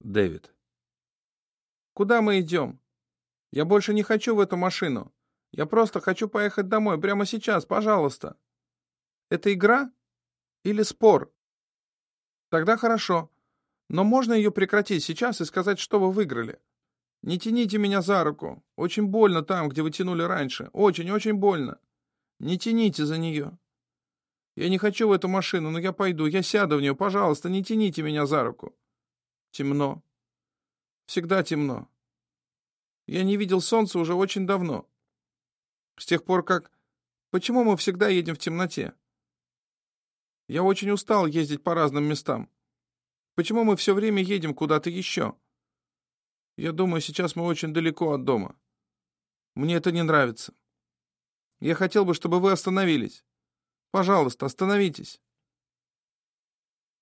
Дэвид. Куда мы идем? Я больше не хочу в эту машину. Я просто хочу поехать домой прямо сейчас, пожалуйста. Это игра или спор? Тогда хорошо. Но можно ее прекратить сейчас и сказать, что вы выиграли? Не тяните меня за руку. Очень больно там, где вы тянули раньше. Очень-очень больно. Не тяните за нее. Я не хочу в эту машину, но я пойду. Я сяду в нее. Пожалуйста, не тяните меня за руку. Темно. Всегда темно. Я не видел солнца уже очень давно. С тех пор, как... Почему мы всегда едем в темноте? Я очень устал ездить по разным местам. Почему мы все время едем куда-то еще? Я думаю, сейчас мы очень далеко от дома. Мне это не нравится. Я хотел бы, чтобы вы остановились. Пожалуйста, остановитесь.